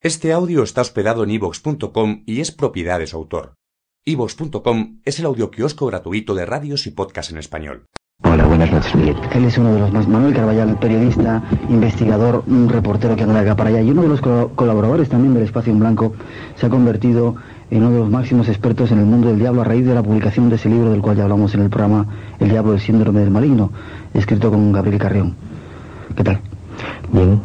Este audio está hospedado en ivox.com y es propiedad de su autor. ivox.com es el audioquiosco gratuito de radios y podcasts en español. Hola, buenas noches, Miguel. Él es uno de los más, Manuel Carballal, periodista, investigador, un reportero que anda de acá para allá y uno de los co- colaboradores también del Espacio en Blanco, se ha convertido en uno de los máximos expertos en el mundo del diablo a raíz de la publicación de ese libro del cual ya hablamos en el programa El diablo, el síndrome del maligno, escrito con Gabriel Carrión. ¿Qué tal? Bien.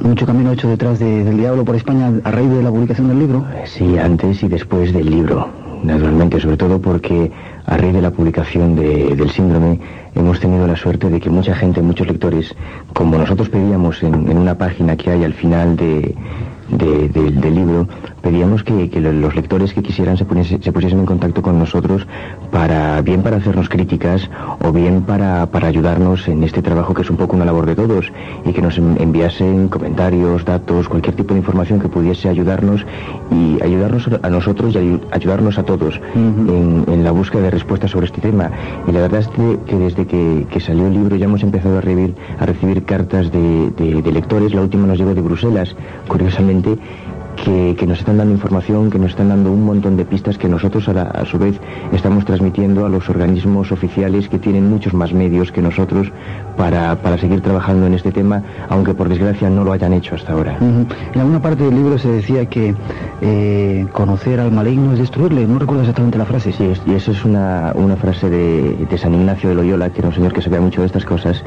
Mucho camino hecho detrás de- del diablo por España a raíz de la publicación del libro. Sí, antes y después del libro. Naturalmente, sobre todo porque a raíz de la publicación de- del síndrome hemos tenido la suerte de que mucha gente, muchos lectores, como nosotros pedíamos en, en una página que hay al final de, de- del- del libro, pedíamos que, que lo- los lectores que quisieran se, poniese- se pusiesen en contacto con nosotros para bien para hacernos críticas o bien para, para ayudarnos en este trabajo que es un poco una labor de todos y que nos en- enviasen comentarios, datos, cualquier tipo de información que pudiese ayudarnos y ayudarnos a nosotros y ayu- ayudarnos a todos en, en la búsqueda de respuestas sobre este tema. Y la verdad es que, que desde que, que salió el libro ya hemos empezado a recibir, a recibir cartas de, de- de lectores. La última nos llegó de Bruselas, curiosamente, finalmente que, que nos están dando información, que nos están dando un montón de pistas que nosotros a, la- a su vez estamos transmitiendo a los organismos oficiales que tienen muchos más medios que nosotros para, para seguir trabajando en este tema, aunque por desgracia no lo hayan hecho hasta ahora. Ujú. En alguna parte del libro se decía que eh, conocer al maligno es destruirle. No recuerdo exactamente la frase. Sí, es- y eso es una, una frase de, de San Ignacio de Loyola, que era un señor que sabía mucho de estas cosas,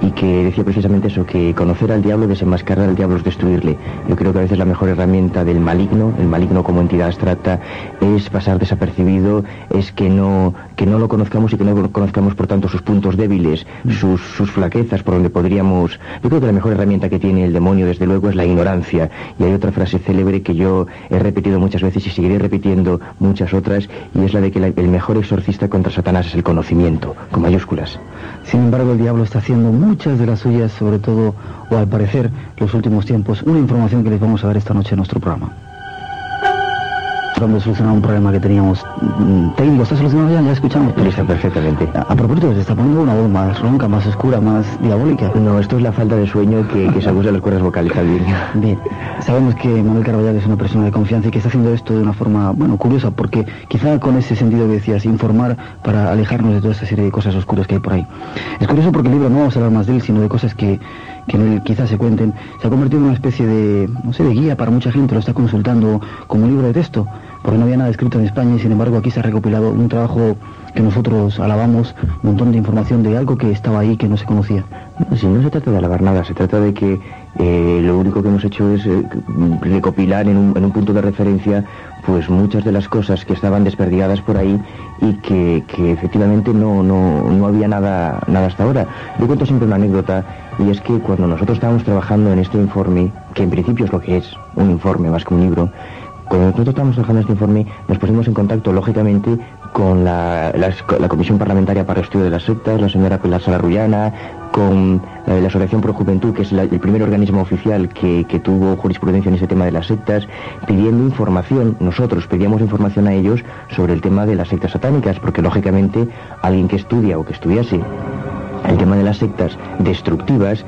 y que decía precisamente eso, que conocer al diablo, desenmascarar al diablo es destruirle. Yo creo que a veces la mejor herramienta del maligno, el maligno como entidad abstracta, es pasar desapercibido, es que no, que no lo conozcamos y que no conozcamos por tanto sus puntos débiles, sus, sus flaquezas, por donde podríamos... Yo creo que la mejor herramienta que tiene el demonio, desde luego, es la ignorancia. Y hay otra frase célebre que yo he repetido muchas veces y seguiré repitiendo muchas otras, y es la de que la- el mejor exorcista contra Satanás es el conocimiento, con mayúsculas. Sin embargo, el diablo está haciendo muchas de las suyas, sobre todo, o al parecer, los últimos tiempos. Una información que les vamos a ver esta noche en nuestro programa. Tratando de solucionar un problema que teníamos mm, técnico. ¿Está solucionado ya? Ya escuchamos. Lista perfectamente. A, a propósito, se está poniendo una voz más ronca, más oscura, más diabólica. No, esto es la falta de sueño que, que se acusa de las cuerdas vocales, Calvin. Bien, sabemos que Manuel Carballal es una persona de confianza y que está haciendo esto de una forma, bueno, curiosa, porque quizá con ese sentido que decías, informar para alejarnos de toda esta serie de cosas oscuras que hay por ahí. Es curioso porque el libro no vamos a hablar más de él, sino de cosas que, que él quizás se cuenten. Se ha convertido en una especie de, no sé, de guía para mucha gente, lo está consultando como libro de texto, porque no había nada escrito en España y sin embargo aquí se ha recopilado un trabajo que nosotros alabamos, un montón de información de algo que estaba ahí que no se conocía. Si no se trata de alabar nada, se trata de que eh, lo único que hemos hecho es eh, recopilar en un, en un punto de referencia pues muchas de las cosas que estaban desperdigadas por ahí y que, efectivamente no, no, no había nada, nada hasta ahora. Yo cuento siempre una anécdota y es que cuando nosotros estábamos trabajando en este informe, que en principio es lo que es, un informe más que un libro, cuando nosotros estábamos trabajando en este informe, nos pusimos en contacto, lógicamente, con la, la- la Comisión Parlamentaria para el Estudio de las Sectas, la señora Pilar Salarrullana, con eh, la Asociación Pro Juventud, que es la- el primer organismo oficial que, que tuvo jurisprudencia en ese tema de las sectas, pidiendo información, nosotros pedíamos información a ellos sobre el tema de las sectas satánicas, porque lógicamente alguien que estudia o que estudiase el tema de las sectas destructivas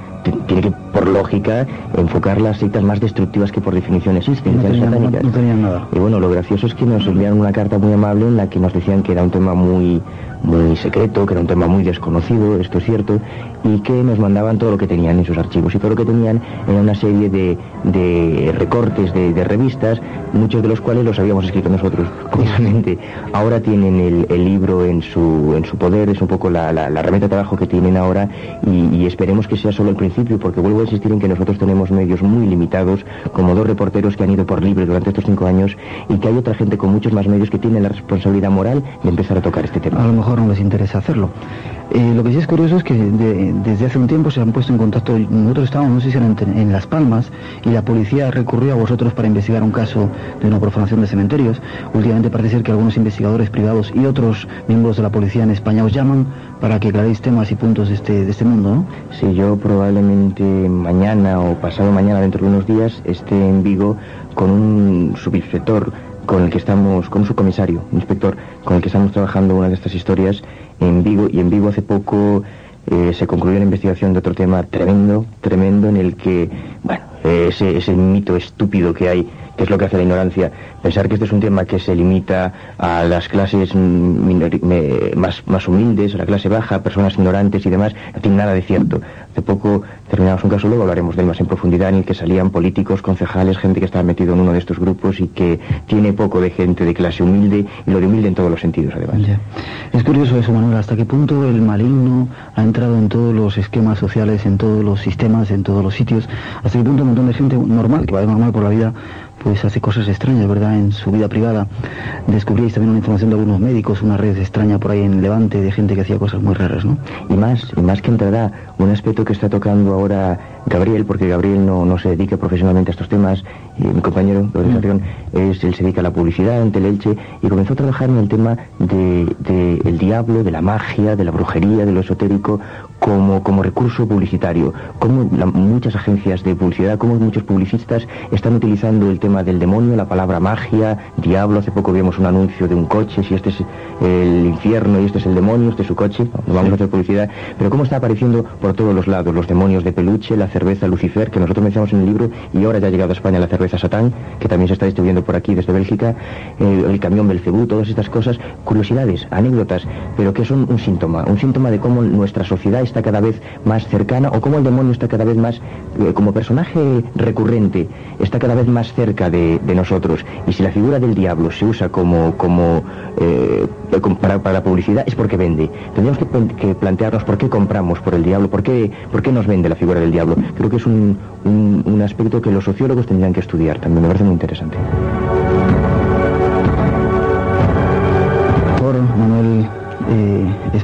tiene que, por lógica, enfocar las sectas más destructivas que por definición existen, No satánicas. no tenían nada. Y bueno, lo gracioso es que nos enviaron una carta muy amable en la que nos decían que era un tema muy, muy secreto, que era un tema muy desconocido, esto es cierto, y que nos mandaban todo lo que tenían en sus archivos. Y todo lo que tenían era una serie de, de recortes de, revistas, muchos de los cuales los habíamos escrito nosotros, curiosamente. Ahora tienen el, libro en su, en su poder, es un poco la, la, herramienta de trabajo que tienen ahora y, esperemos que sea solo el principio, porque vuelvo a insistir en que nosotros tenemos medios muy limitados, como dos reporteros que han ido por libre durante estos cinco años y que hay otra gente con muchos más medios que tienen la responsabilidad moral de empezar a tocar este tema. No les interesa hacerlo. Eh, lo que sí es curioso es que de- desde hace un tiempo se han puesto en contacto, nosotros estábamos, no sé si era en, en Las Palmas, y la policía recurrió a vosotros para investigar un caso de una profanación de cementerios. Últimamente parece ser que algunos investigadores privados y otros miembros de la policía en España os llaman para que aclaréis temas y puntos de este, de este mundo, ¿no? Si yo probablemente mañana o pasado mañana, dentro de unos días, esté en Vigo con un subinspector con el que estamos, con un subcomisario, un inspector, con el que estamos trabajando una de estas historias en Vigo, y en Vigo hace poco eh, se concluyó la investigación de otro tema tremendo, tremendo, en el que, bueno, ese, ese mito estúpido que hay que es lo que hace la ignorancia. Pensar que este es un tema que se limita a las clases más, más humildes, a la clase baja, personas ignorantes y demás, no tiene nada de cierto. Hace poco terminamos un caso, luego hablaremos de él más en profundidad, en el que salían políticos, concejales, gente que estaba metido en uno de estos grupos y que tiene poco de gente de clase humilde y lo de humilde en todos los sentidos, además. Es curioso eso, Manuel, hasta qué punto el maligno ha entrado en todos los esquemas sociales, en todos los sistemas, en todos los sitios, hasta qué punto un montón de gente normal, que va normal por la vida, pues hace cosas extrañas, ¿verdad? En su vida privada. Descubríais también una información de algunos médicos, una red extraña por ahí en Levante de gente que hacía cosas muy raras, ¿no? Y más, y más que entrará un aspecto que está tocando ahora Gabriel, porque Gabriel no, no se dedica profesionalmente a estos temas, y mi compañero de organización, es, él se dedica a la publicidad ante el Elche, y comenzó a trabajar en el tema del de, el diablo, de la magia, de la brujería, de lo esotérico, como, como recurso publicitario, como muchas agencias de publicidad, como muchos publicistas están utilizando el tema del demonio, la palabra magia, diablo, hace poco vimos un anuncio de un coche, si este es el infierno y este es el demonio, este es su coche, no vamos a hacer publicidad, pero cómo está apareciendo por todos los lados, los demonios de peluche, la cerveza Lucifer, que nosotros mencionamos en el libro, y ahora ya ha llegado a España la cerveza Satán, que también se está distribuyendo por aquí desde Bélgica, el, el camión Belcebú, todas estas cosas, curiosidades, anécdotas, pero que son un síntoma, un síntoma de cómo nuestra sociedad está cada vez más cercana o cómo el demonio está cada vez más, eh, como personaje recurrente, está cada vez más cerca de, nosotros. Y si la figura del diablo se usa como, como eh, para, para, la publicidad, es porque vende. Tendríamos que, plantearnos por qué compramos por el diablo, por qué, por qué nos vende la figura del diablo. Creo que es un, un aspecto que los sociólogos tendrían que estudiar también, me parece muy interesante.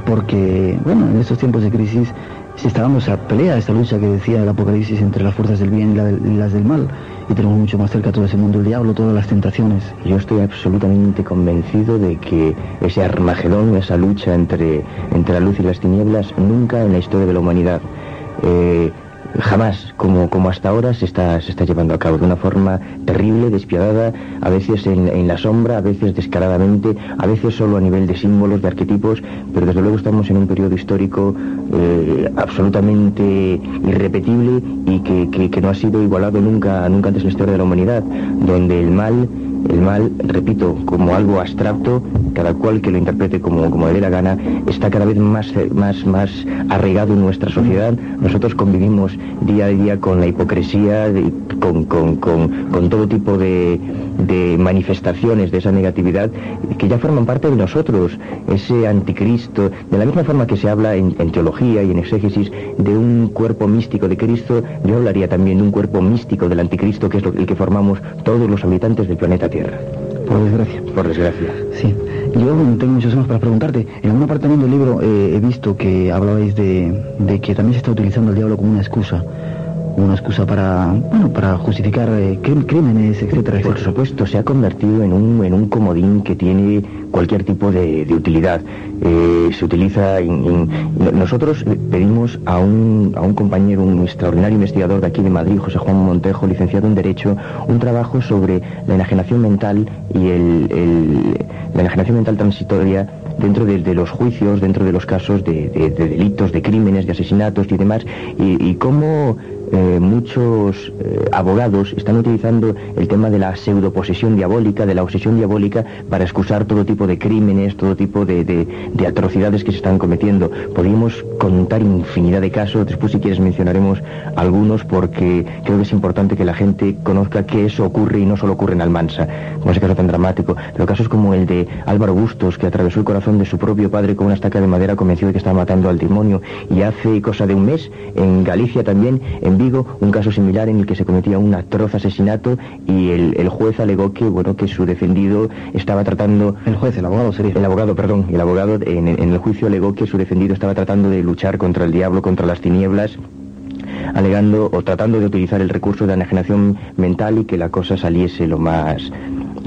Porque, bueno, en estos tiempos de crisis se está dando esa pelea, esta lucha que decía el Apocalipsis entre las fuerzas del bien y, la, y, las del mal. Y tenemos mucho más cerca todo ese mundo del diablo, todas las tentaciones. Yo estoy absolutamente convencido de que ese Armagedón, esa lucha entre, entre la luz y las tinieblas, nunca en la historia de la humanidad. Eh, jamás, como, como hasta ahora, se está, se está llevando a cabo de una forma terrible, despiadada, a veces en, en, la sombra, a veces descaradamente, a veces solo a nivel de símbolos, de arquetipos, pero desde luego estamos en un periodo histórico eh, absolutamente irrepetible y que, que, que, no ha sido igualado nunca, nunca antes en la historia de la humanidad, donde el mal el mal, repito, como algo abstracto, cada cual que lo interprete como, como le dé la gana, está cada vez más, más, más arraigado en nuestra sociedad. Nosotros convivimos día a día con la hipocresía, con, con, con, con, todo tipo de, de, manifestaciones de esa negatividad que ya forman parte de nosotros. Ese anticristo, de la misma forma que se habla en, en teología y en exégesis de un cuerpo místico de Cristo, yo hablaría también de un cuerpo místico del anticristo, que es lo, el que formamos todos los habitantes del planeta Tierra. Por desgracia. Por desgracia. Sí. Yo tengo muchos temas para preguntarte. En alguna parte del libro eh, he visto que hablabais de, de, que también se está utilizando el diablo como una excusa. Una excusa para, bueno, para justificar eh, crímenes, etcétera, etcétera. Por supuesto, se ha convertido en un, en un comodín que tiene cualquier tipo de, de utilidad. Eh, se utiliza. Nosotros pedimos a un, a un compañero, un extraordinario investigador de aquí de Madrid, José Juan Montejo, licenciado en Derecho, un trabajo sobre la enajenación mental y el, el, la enajenación mental transitoria dentro de, de, los juicios, dentro de los casos de, de, de, delitos, de crímenes, de asesinatos y demás, y, y cómo eh, muchos eh, abogados están utilizando el tema de la pseudoposesión diabólica, de la obsesión diabólica, para excusar todo tipo de crímenes, todo tipo de, de, de, atrocidades que se están cometiendo. Podríamos contar infinidad de casos, después si quieres mencionaremos algunos, porque creo que es importante que la gente conozca que eso ocurre y no solo ocurre en Almansa, como ese caso tan dramático, pero casos como el de Álvaro Bustos, que atravesó el corazón de su propio padre con una estaca de madera convencido de que estaba matando al demonio, y hace cosa de un mes, en Galicia también, en Vigo, un caso similar en el que se cometía un atroz asesinato y el, el, juez alegó que, bueno, que su defendido estaba tratando... El juez, el abogado sería. El abogado, perdón. El abogado en, en el juicio alegó que su defendido estaba tratando de luchar contra el diablo, contra las tinieblas alegando o tratando de utilizar el recurso de enajenación mental y que la cosa saliese lo más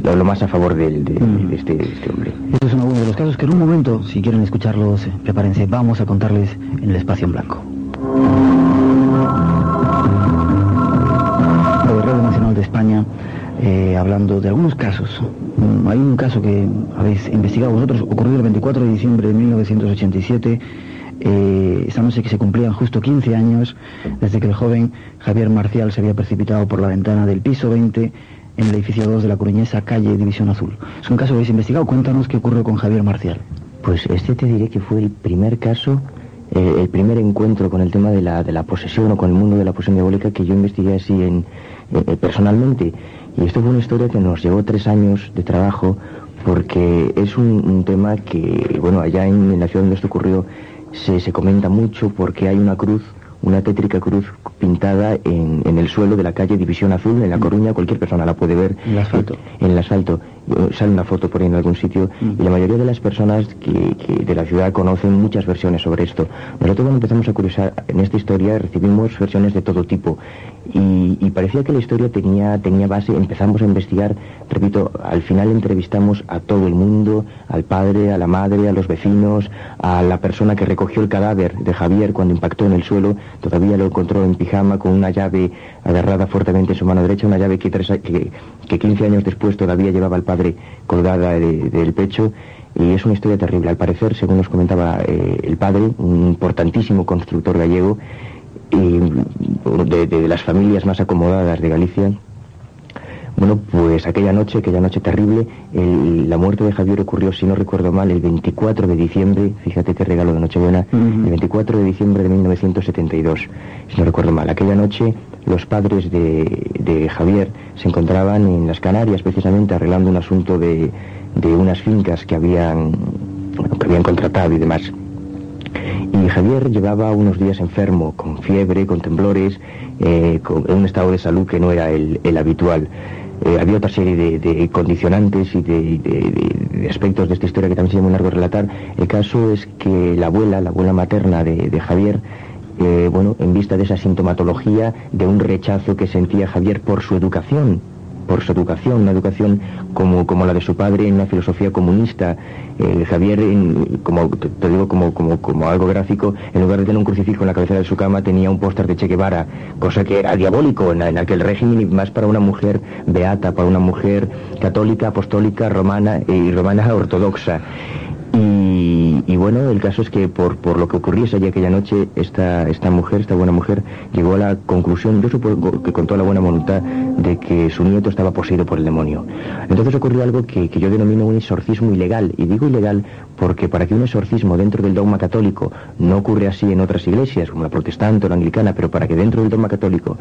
lo, lo más a favor de, de, este, de, este, hombre. Este es uno de los casos que en un momento, si quieren escucharlos, prepárense, vamos a contarles en el espacio en blanco. España, eh, hablando de algunos casos. Hay un caso que habéis investigado vosotros, ocurrido el 24 de diciembre de 1987 eh, esta noche que se cumplían justo 15 años desde que el joven Javier Marcial se había precipitado por la ventana del piso 20 en el edificio 2 de la Coruñesa, calle División Azul. Es un caso que habéis investigado. Cuéntanos qué ocurrió con Javier Marcial. Pues este te diré que fue el primer caso, eh, el primer encuentro con el tema de la, de la posesión o con el mundo de la posesión diabólica que yo investigué así en, eh, personalmente. Y esto fue una historia que nos llevó tres años de trabajo porque es un, tema que, bueno, allá en, en, la ciudad donde esto ocurrió se, se comenta mucho porque hay una cruz una tétrica cruz pintada en, en, el suelo de la calle División Azul, en La Coruña, cualquier persona la puede ver. En el asfalto. En el asfalto. Sale una foto por ahí en algún sitio y la mayoría de las personas que, que, de la ciudad conocen muchas versiones sobre esto. Nosotros cuando empezamos a curiosar en esta historia recibimos versiones de todo tipo y, y, parecía que la historia tenía, tenía base, empezamos a investigar, repito, al final entrevistamos a todo el mundo, al padre, a la madre, a los vecinos, a la persona que recogió el cadáver de Javier cuando impactó en el suelo, todavía lo encontró en pijama con una llave agarrada fuertemente en su mano derecha, una llave que, que, que 15 años después todavía llevaba el padre colgada de, del pecho. Y es una historia terrible. Al parecer, según nos comentaba eh, el padre, un importantísimo constructor gallego, y de, de, las familias más acomodadas de Galicia. Bueno, pues aquella noche, aquella noche terrible, el, la muerte de Javier ocurrió, si no recuerdo mal, el 24 de diciembre, fíjate qué regalo de Nochebuena, uh -huh. el 24 de diciembre de 1972, si no recuerdo mal. Aquella noche los padres de, de Javier se encontraban en las Canarias precisamente arreglando un asunto de, de unas fincas que habían, bueno, que habían contratado y demás. Y Javier llevaba unos días enfermo, con fiebre, con temblores, eh, con, en un estado de salud que no era el, habitual. Eh, había otra serie de, condicionantes y de, aspectos de esta historia que también sería muy largo relatar. El caso es que la abuela, la abuela materna de, Javier, eh, bueno, en vista de esa sintomatología, de un rechazo que sentía Javier por su educación, por su educación, una educación como, como la de su padre en una filosofía comunista. Eh, Javier, como te digo, como, como, como algo gráfico, en lugar de tener un crucifijo en la cabecera de su cama, tenía un póster de Che Guevara, cosa que era diabólico en, en, aquel régimen y más para una mujer beata, para una mujer católica, apostólica, romana y romana ortodoxa. Y, bueno, el caso es que por, por lo que ocurriese allí aquella noche, esta, esta mujer, esta buena mujer, llegó a la conclusión, yo supongo que con toda la buena voluntad, de que su nieto estaba poseído por el demonio. Entonces ocurrió algo que, que yo denomino un exorcismo ilegal. Y digo ilegal porque para que un exorcismo dentro del dogma católico no ocurre así en otras iglesias, como la protestante o la anglicana, pero para que dentro del dogma católico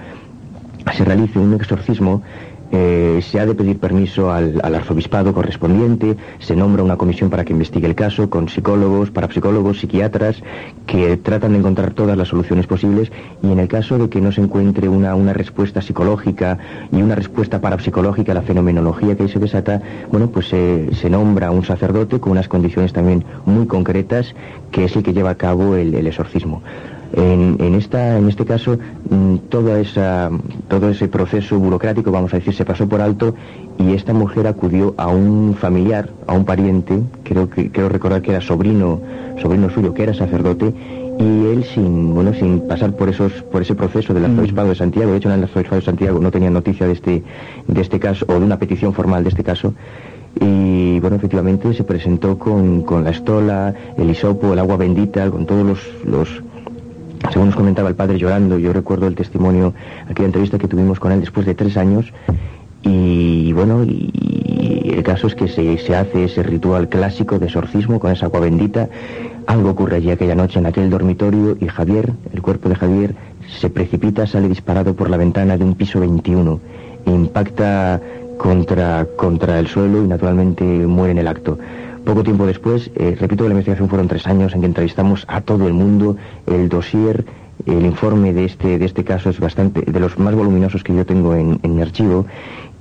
se realice un exorcismo, eh, se ha de pedir permiso al, arzobispado correspondiente, se nombra una comisión para que investigue el caso con psicólogos, parapsicólogos, psiquiatras, que tratan de encontrar todas las soluciones posibles y en el caso de que no se encuentre una, respuesta psicológica y una respuesta parapsicológica a la fenomenología que ahí se desata, bueno, pues se, nombra un sacerdote con unas condiciones también muy concretas que es el que lleva a cabo el exorcismo. En, en, esta, en este caso, mm, toda esa, todo ese proceso burocrático, vamos a decir, se pasó por alto y esta mujer acudió a un familiar, a un pariente, creo que creo recordar que era sobrino, sobrino suyo, que era sacerdote, y él sin, bueno, sin pasar por esos, por ese proceso del arzobispado de Santiago, de hecho en el arzobispado de Santiago no tenía noticia de este, de este caso, o de una petición formal de este caso, y bueno, efectivamente se presentó con, con la estola, el hisopo, el agua bendita, con todos los, los según nos comentaba el padre llorando, yo recuerdo el testimonio, aquella entrevista que tuvimos con él después de tres años, y bueno, y el caso es que se, se hace ese ritual clásico de exorcismo con esa agua bendita, algo ocurre allí aquella noche en aquel dormitorio y Javier, el cuerpo de Javier, se precipita, sale disparado por la ventana de un piso 21 e impacta contra, contra el suelo y naturalmente muere en el acto. Poco tiempo después, eh, repito la investigación fueron tres años en que entrevistamos a todo el mundo, el dossier, el informe de este, de este caso es bastante, de los más voluminosos que yo tengo en, mi archivo,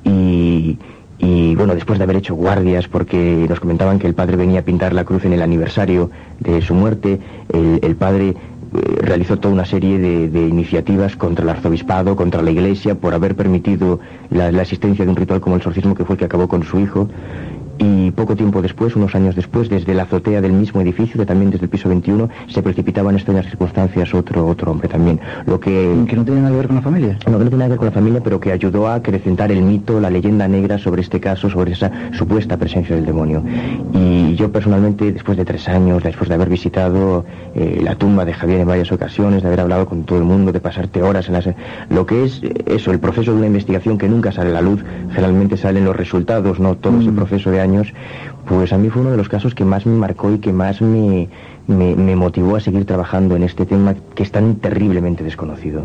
y, bueno, después de haber hecho guardias, porque nos comentaban que el padre venía a pintar la cruz en el aniversario de su muerte, el, padre eh, realizó toda una serie de, iniciativas contra el arzobispado, contra la iglesia, por haber permitido la, la, existencia de un ritual como el exorcismo que fue el que acabó con su hijo. Y poco tiempo después, unos años después, desde la azotea del mismo edificio, que también desde el piso 21, se precipitaba en extrañas circunstancias otro, otro hombre también. Lo que... ¿Que no tiene nada que ver con la familia? No, que no tiene nada que ver con la familia, pero que ayudó a acrecentar el mito, la leyenda negra sobre este caso, sobre esa supuesta presencia del demonio. Y yo personalmente, después de tres años, después de haber visitado eh, la tumba de Javier en varias ocasiones, de haber hablado con todo el mundo, de pasarte horas en las... Lo que es eh, eso, el proceso de una investigación que nunca sale a la luz, generalmente salen los resultados, no todo ese mm. proceso de años, pues a mí fue uno de los casos que más me marcó y que más me, me, motivó a seguir trabajando en este tema que es tan terriblemente desconocido.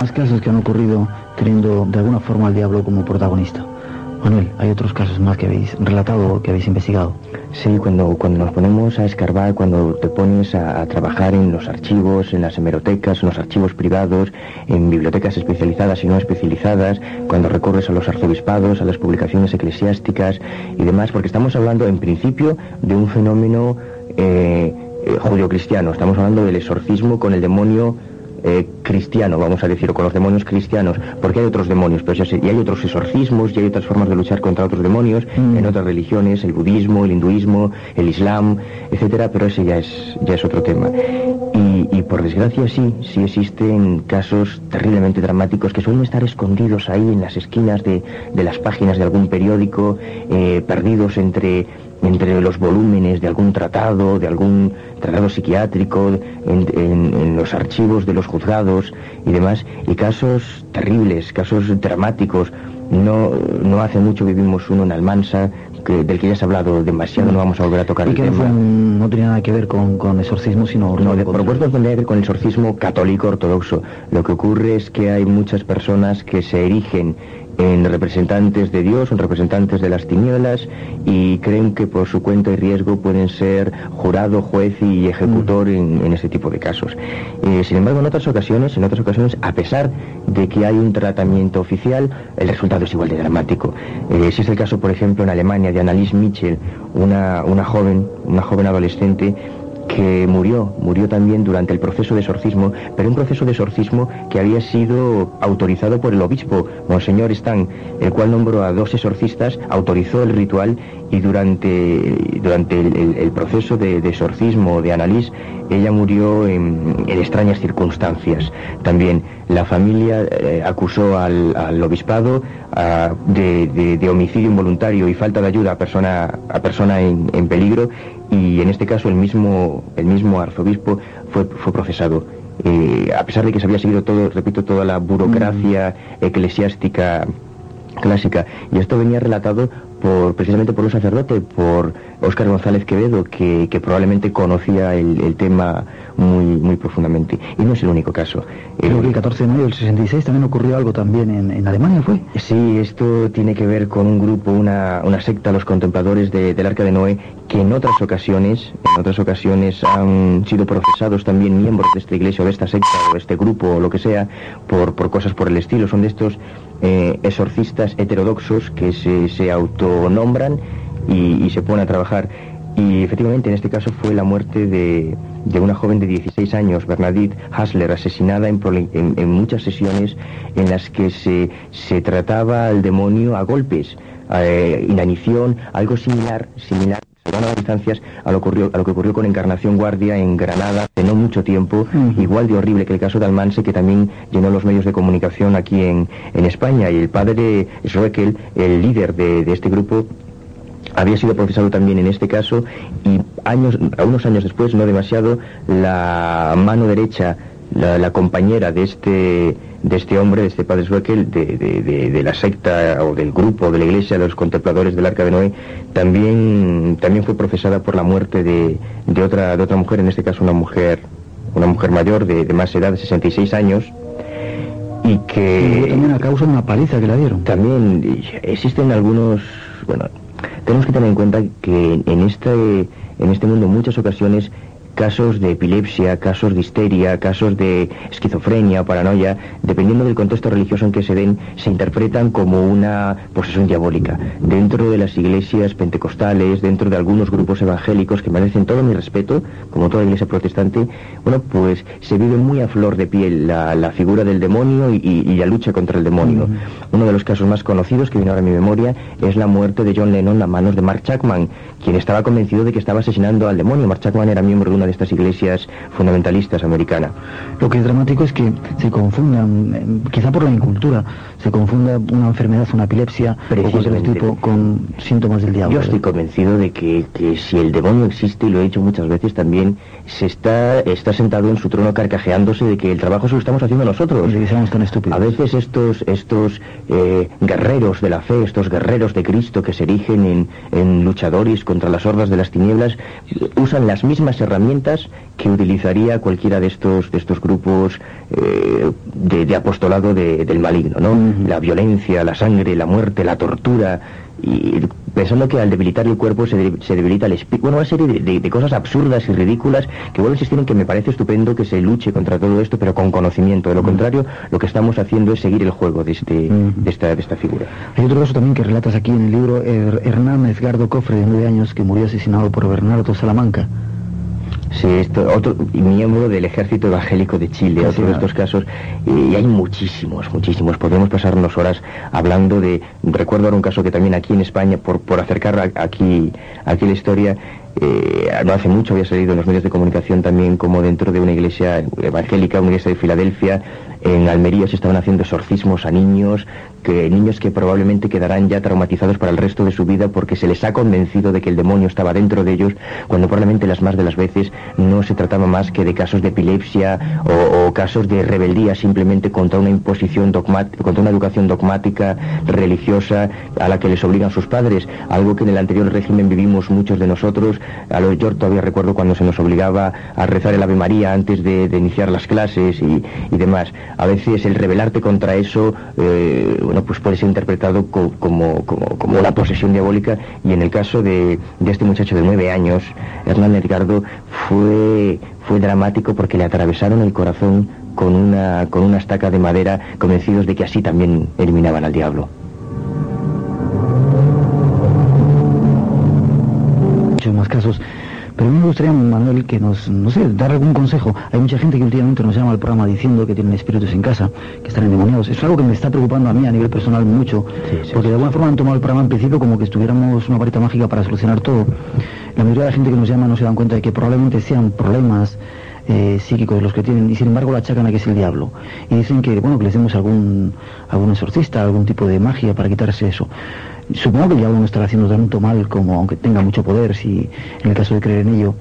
Más casos que han ocurrido teniendo de alguna forma al diablo como protagonista. Manuel, ¿hay otros casos más que habéis relatado o que habéis investigado? Sí, cuando, cuando nos ponemos a escarbar, cuando te pones a, trabajar en los archivos, en las hemerotecas, en los archivos privados, en bibliotecas especializadas y no especializadas, cuando recurres a los arzobispados, a las publicaciones eclesiásticas y demás, porque estamos hablando en principio de un fenómeno eh, eh judío-cristiano, estamos hablando del exorcismo con el demonio eh, cristiano, vamos a decir, con los demonios cristianos, porque hay otros demonios, pero y hay otros exorcismos y hay otras formas de luchar contra otros demonios mm. en otras religiones, el budismo, el hinduismo, el islam, etcétera, pero ese ya es, ya es otro tema. Y, por desgracia sí, sí existen casos terriblemente dramáticos que suelen estar escondidos ahí en las esquinas de, las páginas de algún periódico, eh, perdidos entre entre los volúmenes de algún tratado, de algún tratado psiquiátrico, en, los archivos de los juzgados y demás, y casos terribles, casos dramáticos. No, no hace mucho vivimos uno en Almansa, que, del que ya has hablado demasiado, no vamos a volver a tocar el que tema. No, tenía nada que ver con, con exorcismo, sino... No, de, por supuesto no tenía que ver con el exorcismo católico ortodoxo. Lo que ocurre es que hay muchas personas que se erigen en representantes de Dios, en representantes de las tinieblas y creen que por su cuenta y riesgo pueden ser jurado, juez y ejecutor mm. en, ese tipo de casos. Eh, sin embargo, en otras ocasiones, en otras ocasiones, a pesar de que hay un tratamiento oficial, el resultado es igual de dramático. Eh, si es el caso, por ejemplo, en Alemania de Annalise Mitchell, una, una joven, una joven adolescente que murió, murió también durante el proceso de exorcismo, pero un proceso de exorcismo que había sido autorizado por el obispo, Monseñor Stan, el cual nombró a dos exorcistas, autorizó el ritual y durante, durante el, proceso de, exorcismo de Annalise, ella murió en, extrañas circunstancias. También la familia eh, acusó al, obispado ah, de, homicidio involuntario y falta de ayuda a persona, a persona en, en peligro y en este caso el mismo, el mismo arzobispo fue, fue procesado. Eh, a pesar de que se había seguido todo, repito, toda la burocracia mm. eclesiástica clásica. Y esto venía relatado por, precisamente por un sacerdote, por Óscar González Quevedo, que, probablemente conocía el, tema muy, muy profundamente. Y no es el único caso. Creo que el 14 de mayo del 66 también ocurrió algo también en, Alemania, ¿fue? Sí, esto tiene que ver con un grupo, una, una secta, los contempladores del Arca de Noé, que en otras ocasiones, en otras ocasiones han sido procesados también miembros de esta iglesia o de esta secta o de este grupo o lo que sea, por, por cosas por el estilo. Son de estos eh, exorcistas heterodoxos que se, se autonombran y, se ponen a trabajar. Y efectivamente en este caso fue la muerte de, de una joven de 16 años, Bernadette Hasler, asesinada en, en, muchas sesiones en las que se, se trataba al demonio a golpes, eh, inanición, algo similar, similar van a distancias a lo, ocurrió, a lo que ocurrió con Encarnación Guardia en Granada hace no mucho tiempo, igual de horrible que el caso de Almanse, que también llenó los medios de comunicación aquí en, en España. Y el padre Schroekel, el líder de, este grupo, había sido procesado también en este caso y años, unos años después, no demasiado, la mano derecha, la compañera de este de este hombre, de este padre Schweckel, de, la secta o del grupo de la iglesia de los contempladores del Arca de Noé, también, también fue profesada por la muerte de, otra, de otra mujer, en este caso una mujer, una mujer mayor de, más edad, de 66 años, y que... también a causa de una paliza que la dieron. También existen algunos... Bueno, tenemos que tener en cuenta que en este, en este mundo en muchas ocasiones casos de epilepsia, casos de histeria, casos de esquizofrenia o paranoia, dependiendo del contexto religioso en que se den, se interpretan como una posesión diabólica. Dentro de las iglesias pentecostales, dentro de algunos grupos evangélicos que merecen todo mi respeto, como toda iglesia protestante, bueno, pues se vive muy a flor de piel la, figura del demonio y, la lucha contra el demonio. Uno de los casos más conocidos que viene ahora a mi memoria es la muerte de John Lennon a manos de Mark Chapman, quien estaba convencido de que estaba asesinando al demonio. Mark Chapman era miembro de una de estas iglesias fundamentalistas americanas. Lo que es dramático es que se confundan, quizá por la incultura, se confunda una enfermedad, una epilepsia o cualquier tipo con síntomas del diablo. Yo estoy convencido de que, que, si el demonio existe, y lo he dicho muchas veces también, se está, está sentado en su trono carcajeándose de que el trabajo se lo estamos haciendo nosotros. Y que tan estúpidos. A veces estos, estos eh, guerreros de la fe, estos guerreros de Cristo que se erigen en, en luchadores contra las hordas de las tinieblas, usan las mismas herramientas que utilizaría cualquiera de estos, de estos grupos eh, de, apostolado del maligno, ¿no? La violencia, la sangre, la muerte, la tortura, y pensando que al debilitar el cuerpo se, debilita el espíritu. Bueno, una serie de, cosas absurdas y ridículas que vuelvo a insistir en que me parece estupendo que se luche contra todo esto, pero con conocimiento. De lo contrario, lo que estamos haciendo es seguir el juego de, este, de, esta, de esta figura. Hay otro caso también que relatas aquí en el libro, Hernán Edgardo Cofre, de nueve años, que murió asesinado por Bernardo Salamanca. Sí, esto, otro miembro del ejército evangélico de Chile, otro de estos casos, y hay muchísimos, muchísimos. Podemos pasarnos horas hablando de, recuerdo ahora un caso que también aquí en España, por, por acercar aquí, aquí la historia, eh, no hace mucho había salido en los medios de comunicación también como dentro de una iglesia evangélica, una iglesia de Filadelfia, en Almería se estaban haciendo exorcismos a niños, que niños que probablemente quedarán ya traumatizados para el resto de su vida porque se les ha convencido de que el demonio estaba dentro de ellos, cuando probablemente las más de las veces no se trataba más que de casos de epilepsia o, casos de rebeldía simplemente contra una imposición dogmática, contra una educación dogmática religiosa a la que les obligan sus padres, algo que en el anterior régimen vivimos muchos de nosotros. A lo, yo todavía recuerdo cuando se nos obligaba a rezar el Ave María antes de, iniciar las clases y, demás. A veces el rebelarte contra eso eh, bueno, pues puede ser interpretado como, una posesión diabólica y en el caso de, este muchacho de nueve años, Hernán Edgardo, fue, fue dramático porque le atravesaron el corazón con una, con una estaca de madera convencidos de que así también eliminaban al diablo. Muchos más casos pero a mí me gustaría, Manuel, que nos, no sé, dar algún consejo. Hay mucha gente que últimamente nos llama al programa diciendo que tienen espíritus en casa, que están endemoniados. Es algo que me está preocupando a mí a nivel personal mucho, porque de alguna forma han tomado el programa en principio como que estuviéramos una varita mágica para solucionar todo. La mayoría de la gente que nos llama no se dan cuenta de que probablemente sean problemas eh, psíquicos los que tienen y sin embargo la achacan a que es el diablo y dicen que bueno que les demos algún algún exorcista algún tipo de magia para quitarse eso Supongo que el diablo no estará haciendo tanto mal como, aunque tenga mucho poder, si en el caso de creer en ello,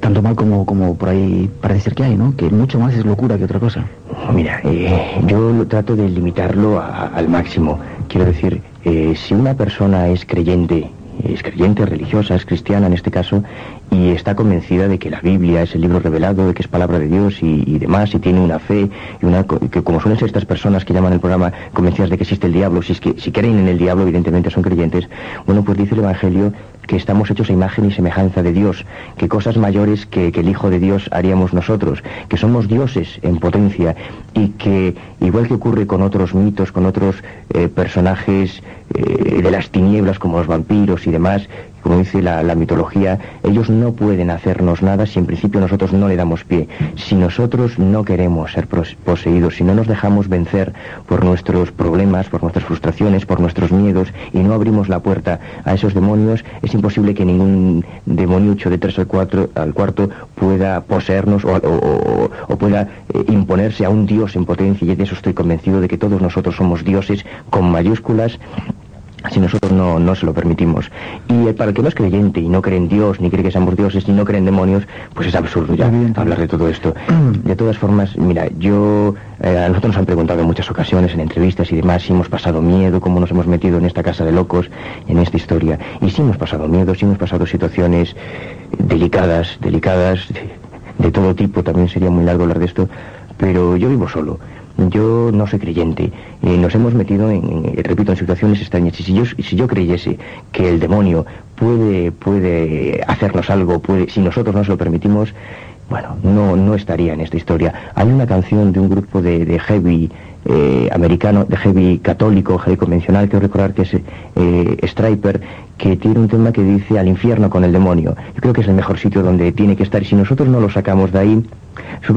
tanto mal como, como por ahí parece ser que hay, ¿no? Que mucho más es locura que otra cosa. Mira, eh, yo trato de limitarlo al máximo. Quiero decir, eh, si una persona es creyente es creyente, religiosa, es cristiana en este caso, y está convencida de que la Biblia es el libro revelado, de que es palabra de Dios y, demás, y tiene una fe, y una, que como suelen ser estas personas que llaman el programa convencidas de que existe el diablo, si, es que, si creen en el diablo, evidentemente son creyentes, bueno, pues dice el Evangelio que estamos hechos a imagen y semejanza de Dios, que cosas mayores que, el Hijo de Dios haríamos nosotros, que somos dioses en potencia y que, igual que ocurre con otros mitos, con otros eh, personajes eh, de las tinieblas como los vampiros y demás, como dice la, mitología, ellos no pueden hacernos nada si en principio nosotros no le damos pie. Si nosotros no queremos ser poseídos, si no nos dejamos vencer por nuestros problemas, por nuestras frustraciones, por nuestros miedos y no abrimos la puerta a esos demonios, es imposible que ningún demoniucho de tres al, cuatro, al cuarto pueda poseernos o, pueda eh, imponerse a un dios en potencia. Y de eso estoy convencido de que todos nosotros somos dioses con mayúsculas si nosotros no, no, se lo permitimos. Y para el que no es creyente y no cree en Dios, ni cree que seamos dioses, ni no cree en demonios, pues es absurdo ya hablar de todo esto. De todas formas, mira, yo, eh, a nosotros nos han preguntado en muchas ocasiones, en entrevistas y demás, si hemos pasado miedo, cómo nos hemos metido en esta casa de locos, en esta historia. Y sí hemos pasado miedo, sí hemos pasado situaciones delicadas, delicadas, de todo tipo, también sería muy largo hablar de esto, pero yo vivo solo. Yo no soy creyente. nos hemos metido, en, repito, en situaciones extrañas. Y si yo, si yo creyese que el demonio puede, puede hacernos algo, puede, si nosotros nos lo permitimos, bueno, no, no estaría en esta historia. Hay una canción de un grupo de, heavy eh, americano, de heavy católico, heavy convencional, quiero recordar que es eh, Striper, que tiene un tema que dice al infierno con el demonio. Yo creo que es el mejor sitio donde tiene que estar y si nosotros no lo sacamos de ahí,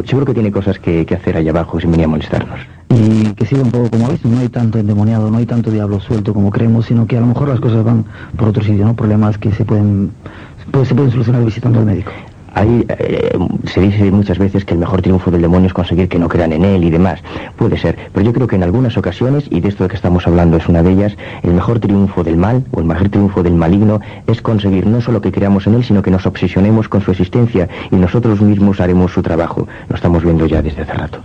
seguro que tiene cosas que, hacer allá abajo sin venir a molestarnos. Y que siga un poco como veis, no hay tanto endemoniado, no hay tanto diablo suelto como creemos, sino que a lo mejor las cosas van por otro sitio, ¿no? Problemas que se pueden, pues, se pueden solucionar visitando al médico. Eh, se dice muchas veces que el mejor triunfo del demonio es conseguir que no crean en él y demás. Puede ser, pero yo creo que en algunas ocasiones, y de esto de que estamos hablando es una de ellas, el mejor triunfo del mal o el mejor triunfo del maligno es conseguir no solo que creamos en él, sino que nos obsesionemos con su existencia y nosotros mismos haremos su trabajo. Lo estamos viendo ya desde hace rato.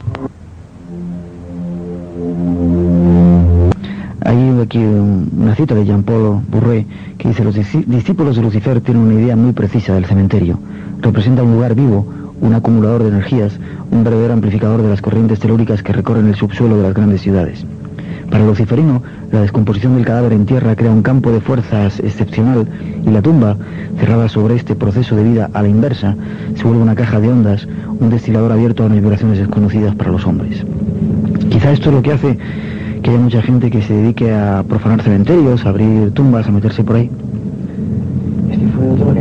Hay aquí una cita de Jean-Paul Bourret que dice, los discípulos de Lucifer tienen una idea muy precisa del cementerio. Representa un lugar vivo, un acumulador de energías, un verdadero amplificador de las corrientes telúricas que recorren el subsuelo de las grandes ciudades. Para luciferino, la descomposición del cadáver en tierra crea un campo de fuerzas excepcional y la tumba, cerrada sobre este proceso de vida a la inversa, se vuelve una caja de ondas, un destilador abierto a vibraciones desconocidas para los hombres. Quizá esto es lo que hace que haya mucha gente que se dedique a profanar cementerios, a abrir tumbas, a meterse por ahí.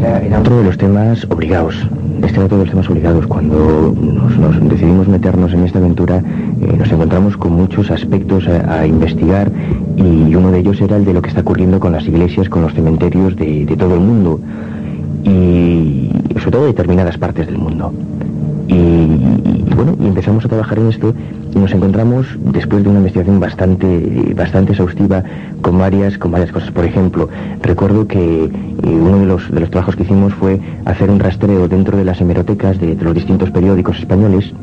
Era, otro de los temas obligados. Este era otro de los temas obligados. Cuando nos, decidimos meternos en esta aventura, eh, nos encontramos con muchos aspectos a, investigar y uno de ellos era el de lo que está ocurriendo con las iglesias, con los cementerios de, todo el mundo y sobre todo de determinadas partes del mundo. Bueno, y empezamos a trabajar en esto y nos encontramos, después de una investigación bastante, bastante exhaustiva, con varias, con varias cosas. Por ejemplo, recuerdo que eh, uno de los, de los trabajos que hicimos fue hacer un rastreo dentro de las hemerotecas de los distintos periódicos españoles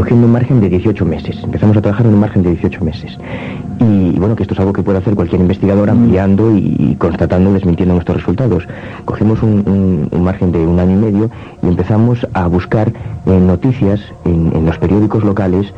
cogiendo un margen de 18 meses. Empezamos a trabajar en un margen de 18 meses. Y bueno, que esto es algo que puede hacer cualquier investigador mm. ampliando y, constatando, desmintiendo nuestros resultados. Cogimos un, margen de un año y medio y empezamos a buscar eh, noticias en, los periódicos locales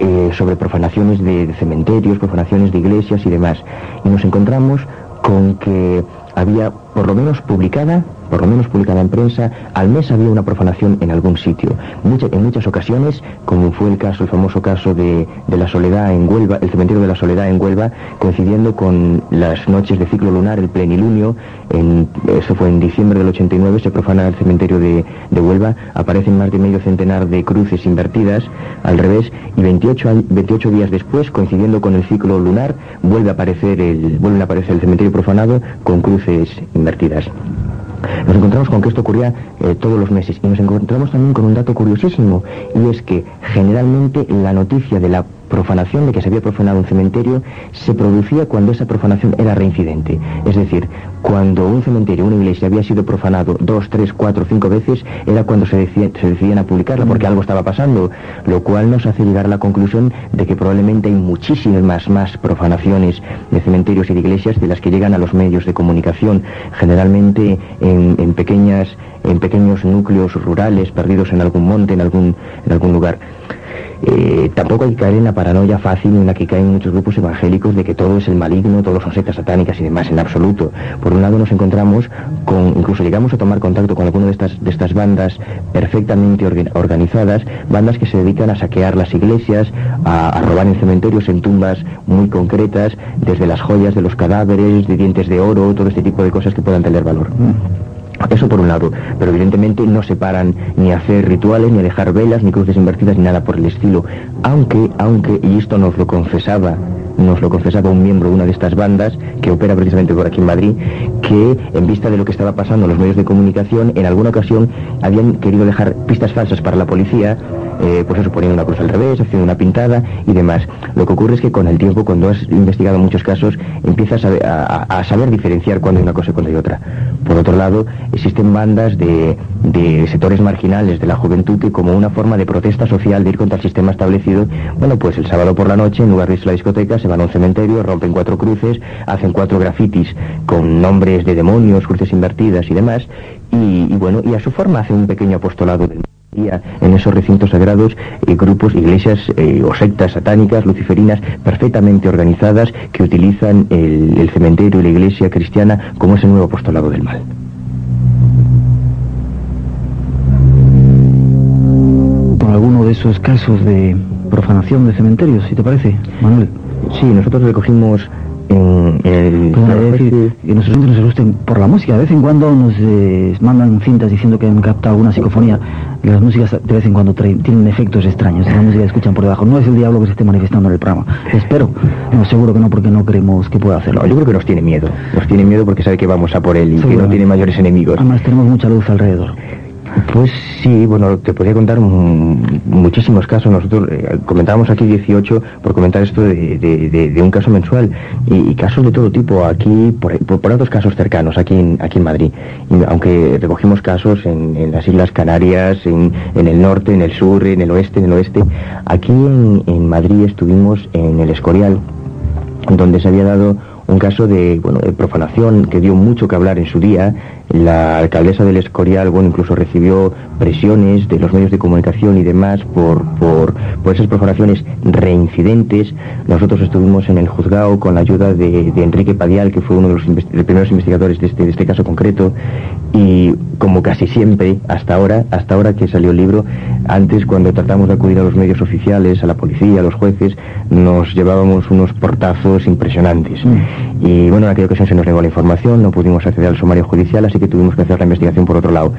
eh, sobre profanaciones de cementerios, profanaciones de iglesias y demás. Y nos encontramos con que había por lo menos publicada por lo menos publicada en prensa, al mes había una profanación en algún sitio. en muchas ocasiones, como fue el caso, el famoso caso de, la Soledad en Huelva, el cementerio de la Soledad en Huelva, coincidiendo con las noches de ciclo lunar, el plenilunio, en, eso fue en diciembre del 89, se profana el cementerio de, Huelva, aparecen más de medio centenar de cruces invertidas, al revés, y 28, 28 días después, coincidiendo con el ciclo lunar, vuelve a aparecer el, vuelve a aparecer el cementerio profanado con cruces invertidas. Nos encontramos con que esto ocurría eh, todos los meses y nos encontramos también con un dato curiosísimo y es que generalmente la noticia de la profanación de que se había profanado un cementerio se producía cuando esa profanación era reincidente. Es decir, cuando un cementerio, una iglesia había sido profanado dos, tres, cuatro, cinco veces, era cuando se, se decidían a publicarla porque algo estaba pasando, lo cual nos hace llegar a la conclusión de que probablemente hay muchísimas más profanaciones de cementerios y de iglesias de las que llegan a los medios de comunicación, generalmente en, pequeñas en pequeños núcleos rurales perdidos en algún monte, en algún, en algún lugar. Eh, tampoco hay que caer en la paranoia fácil en la que caen muchos grupos evangélicos de que todo es el maligno, todos son sectas satánicas y demás, en absoluto. Por un lado nos encontramos con, incluso llegamos a tomar contacto con alguna de estas, de estas bandas perfectamente organizadas, bandas que se dedican a saquear las iglesias, a, robar en cementerios, en tumbas muy concretas, desde las joyas de los cadáveres, de dientes de oro, todo este tipo de cosas que puedan tener valor. Eso por un lado, pero evidentemente no se paran ni a hacer rituales, ni a dejar velas, ni cruces invertidas, ni nada por el estilo. Aunque, aunque, y esto nos lo confesaba, nos lo confesaba un miembro de una de estas bandas, que opera precisamente por aquí en Madrid, que en vista de lo que estaba pasando en los medios de comunicación, en alguna ocasión habían querido dejar pistas falsas para la policía, eh, pues eso, poniendo una cruz al revés, haciendo una pintada y demás. Lo que ocurre es que con el tiempo, cuando has investigado muchos casos, empiezas a, saber diferenciar cuando hay una cosa y cuando hay otra. Por otro lado, existen bandas de, sectores marginales de la juventud que como una forma de protesta social de ir contra el sistema establecido, bueno, pues el sábado por la noche, en lugar de irse a la discoteca, se van a un cementerio, rompen cuatro cruces, hacen cuatro grafitis con nombres de demonios, cruces invertidas y demás, y, bueno, y a su forma hacen un pequeño apostolado del en esos recintos sagrados eh, grupos, iglesias eh, o sectas satánicas, luciferinas, perfectamente organizadas que utilizan el, cementerio y la iglesia cristiana como ese nuevo apostolado del mal. Por alguno de esos casos de profanación de cementerios, si te parece, Manuel. Sí, nosotros recogimos en, el... decir que nuestros nos asusten por la música. De vez en cuando nos eh, mandan cintas diciendo que han captado alguna psicofonía. Las músicas de vez en cuando tienen efectos extraños. La música que escuchan por debajo. No es el diablo que se esté manifestando en el programa. Espero. No, seguro que no, porque no creemos que pueda hacerlo. yo creo que nos tiene miedo. Nos tiene miedo porque sabe que vamos a por él y que no tiene mayores enemigos. Además tenemos mucha luz alrededor. Pues sí, bueno, te podría contar muchísimos casos. Nosotros eh, comentábamos aquí 18 por comentar esto de, un caso mensual y, casos de todo tipo aquí, por, por, otros casos cercanos aquí en, aquí en Madrid. aunque recogimos casos en, las Islas Canarias, en, el norte, en el sur, en el oeste, en el oeste, aquí en Madrid estuvimos en el Escorial, donde se había dado un caso de, bueno, de profanación que dio mucho que hablar en su día. La alcaldesa del Escorial, bueno, incluso recibió presiones de los medios de comunicación y demás por, por, esas profanaciones reincidentes. Nosotros estuvimos en el juzgado con la ayuda de, Enrique Padial, que fue uno de los, primeros investigadores de este, de este caso concreto, y como casi siempre, hasta ahora, hasta ahora que salió el libro, antes cuando tratamos de acudir a los medios oficiales, a la policía, a los jueces, nos llevábamos unos portazos impresionantes. Mm. Y bueno, en aquella ocasión se nos negó la información, no pudimos acceder al sumario judicial, así que tuvimos que hacer la investigación por otro lado.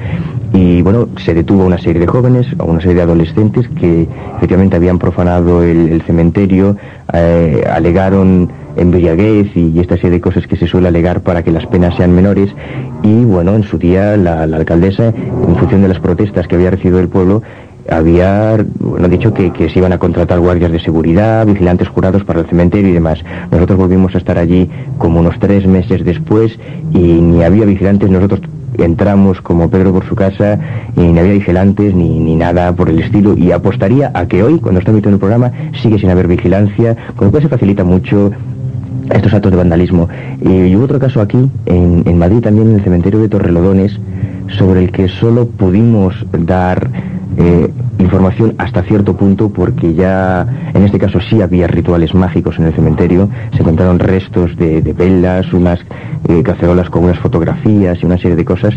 Y bueno, se detuvo una serie de jóvenes, una serie de adolescentes que efectivamente habían profanado el, cementerio, eh, alegaron embriaguez y, esta serie de cosas que se suele alegar para que las penas sean menores. Y bueno, en su día la alcaldesa, en función de las protestas que había recibido el pueblo, había bueno, dicho que, se iban a contratar guardias de seguridad, vigilantes jurados para el cementerio y demás. Nosotros volvimos a estar allí como unos tres meses después y ni había vigilantes, nosotros entramos como Pedro por su casa y ni había vigilantes ni, ni nada por el estilo y apostaría a que hoy, cuando está emitiendo el programa, sigue sin haber vigilancia, con lo cual se facilita mucho estos actos de vandalismo. Y hubo otro caso aquí, en, en Madrid también, en el cementerio de Torrelodones, sobre el que solo pudimos dar eh, información hasta cierto punto porque ya en este caso sí había rituales mágicos en el cementerio, se encontraron restos de, velas, unas eh, cacerolas con unas fotografías y una serie de cosas,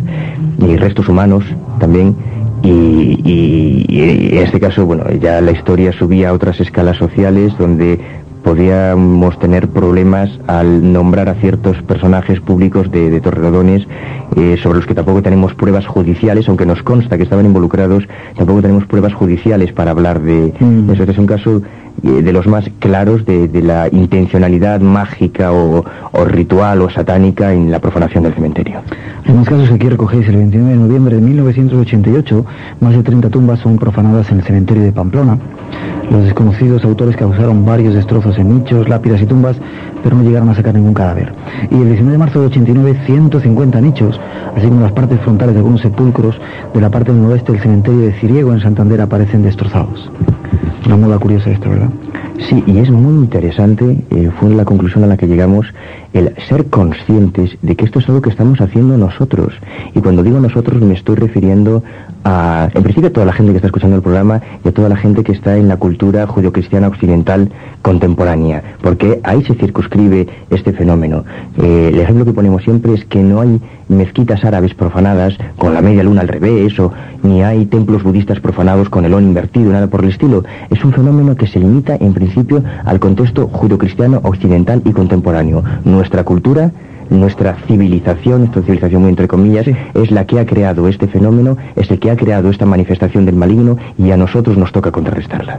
y restos humanos también. Y, y, en este caso, bueno, ya la historia subía a otras escalas sociales donde podíamos tener problemas al nombrar a ciertos personajes públicos de, de Torrelodones eh, sobre los que tampoco tenemos pruebas judiciales, aunque nos consta que estaban involucrados, tampoco tenemos pruebas judiciales para hablar de, mm. eso. Este es un caso de los más claros de, la intencionalidad mágica o, ritual o satánica en la profanación del cementerio. En los casos que aquí recogéis, el 29 de noviembre de 1988, más de 30 tumbas son profanadas en el cementerio de Pamplona. Los desconocidos autores causaron varios destrozos en nichos, lápidas y tumbas, pero no llegaron a sacar ningún cadáver. Y el 19 de marzo de 89, 150 nichos, así como las partes frontales de algunos sepulcros de la parte noroeste del cementerio de Ciriego en Santander aparecen destrozados. Una moda curiosa esto, ¿verdad? Sí, y es muy interesante, eh, fue la conclusión a la que llegamos, el ser conscientes de que esto es algo que estamos haciendo nosotros. Y cuando digo nosotros me estoy refiriendo a, en principio, a toda la gente que está escuchando el programa y a toda la gente que está en la cultura judio-cristiana occidental contemporánea, porque ahí se circunscribe este fenómeno. Eh, el ejemplo que ponemos siempre es que no hay mezquitas árabes profanadas con la media luna al revés, o ni hay templos budistas profanados con el on invertido, nada por el estilo. Es un fenómeno que se limita, en principio, al contexto judio-cristiano occidental y contemporáneo. Nuestra cultura nuestra civilización, esta civilización muy entre comillas, es la que ha creado este fenómeno, es el que ha creado esta manifestación del maligno y a nosotros nos toca contrarrestarla.